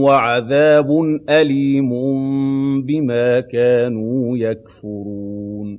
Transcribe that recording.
وَعَذَابٌ أَلِيمٌ بِمَا كَانُوا يَكْفُرُونَ.